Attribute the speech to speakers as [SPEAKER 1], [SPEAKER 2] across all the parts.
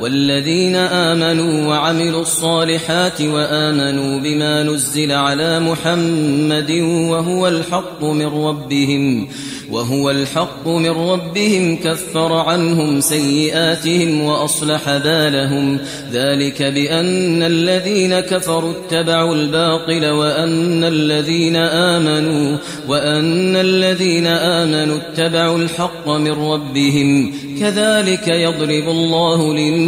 [SPEAKER 1] والذين آمنوا وعملوا الصالحات وآمنوا بما نزل على محمد وهو الحق من ربهم وهو الحق من ربهم كفر عنهم سيئاتهم وأصلح بالهم ذلك بأن الذين كفروا اتبعوا الباطل وأن الذين آمنوا وأن الذين آمنوا اتبعوا الحق من ربهم كذلك يضرب الله للناس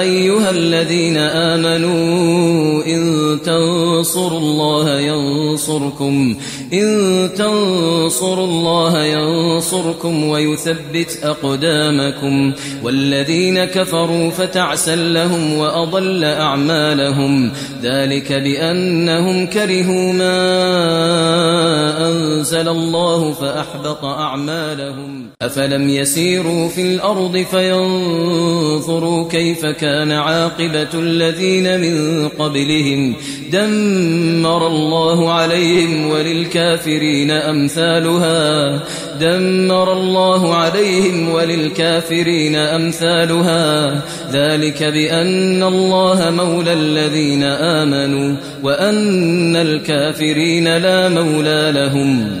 [SPEAKER 1] أيها الذين آمنوا إن تنصروا الله ينصركم إن تنصروا الله ينصركم ويثبت أقدامكم والذين كفروا فتعسا لهم وأضل أعمالهم ذلك بأنهم كرهوا ما أنزل الله فأحبط أعمالهم أفلم يسيروا في الأرض فينظروا كيف كان عاقبة الذين من قبلهم دمر الله عليهم وللكافرين وللكافرين أمثالها دمر الله عليهم وللكافرين أمثالها ذلك بأن الله مولى الذين آمنوا وأن الكافرين لا مولى لهم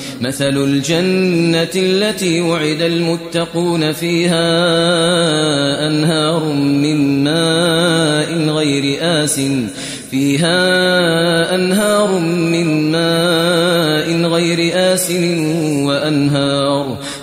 [SPEAKER 1] مثل الجنة التي وعد المتقون فيها أنهار من ماء غير آس فيها أنهار من ماء غير آسن وأنهار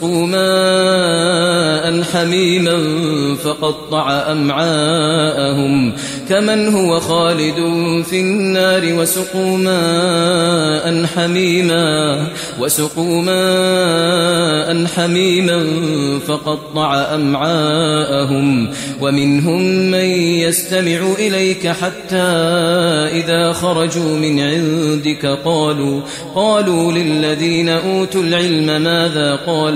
[SPEAKER 1] سقوا ماء حميما فقطع أمعاءهم كمن هو خالد في النار وسقوا ماء حميما وسقوا ماء حميما فقطع أمعاءهم ومنهم من يستمع إليك حتى إذا خرجوا من عندك قالوا قالوا للذين أوتوا العلم ماذا قال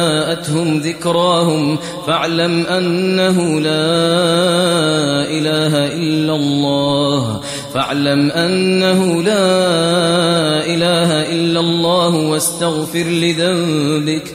[SPEAKER 1] جاءتهم ذكراهم فاعلم أنه لا إله إلا الله فاعلم أنه لا إله إلا الله واستغفر لذنبك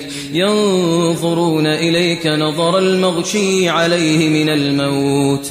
[SPEAKER 1] إليك ينظرون إليك نظر المغشي عليه من الموت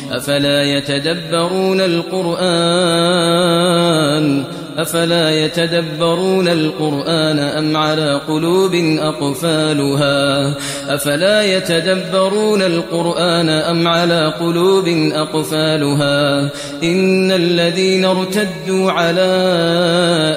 [SPEAKER 1] أفلا يتدبرون القرآن أفلا يتدبرون القرآن أم على قلوب أقفالها أفلا يتدبرون القرآن أم على قلوب أقفالها إن الذين ارتدوا على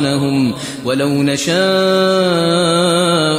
[SPEAKER 1] لهم ولو نشاء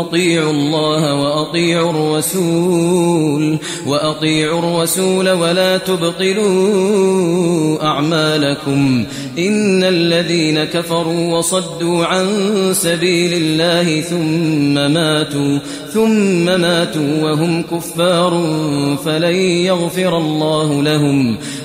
[SPEAKER 1] أطيعوا الله وأطيعوا الرسول وأطيعوا الرسول ولا تبطلوا أعمالكم إن الذين كفروا وصدوا عن سبيل الله ثم ماتوا ثم ماتوا وهم كفار فلن يغفر الله لهم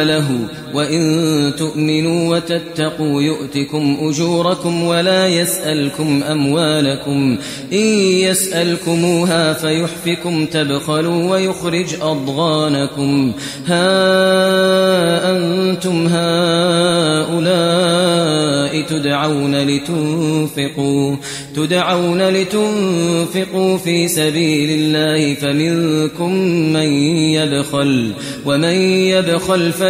[SPEAKER 1] وله وإن تؤمنوا وتتقوا يؤتكم أجوركم ولا يسألكم أموالكم إن يسألكموها فيحفكم تبخلوا ويخرج أضغانكم ها أنتم هؤلاء تدعون لتنفقوا تدعون لتنفقوا في سبيل الله فمنكم من يبخل ومن يبخل فلا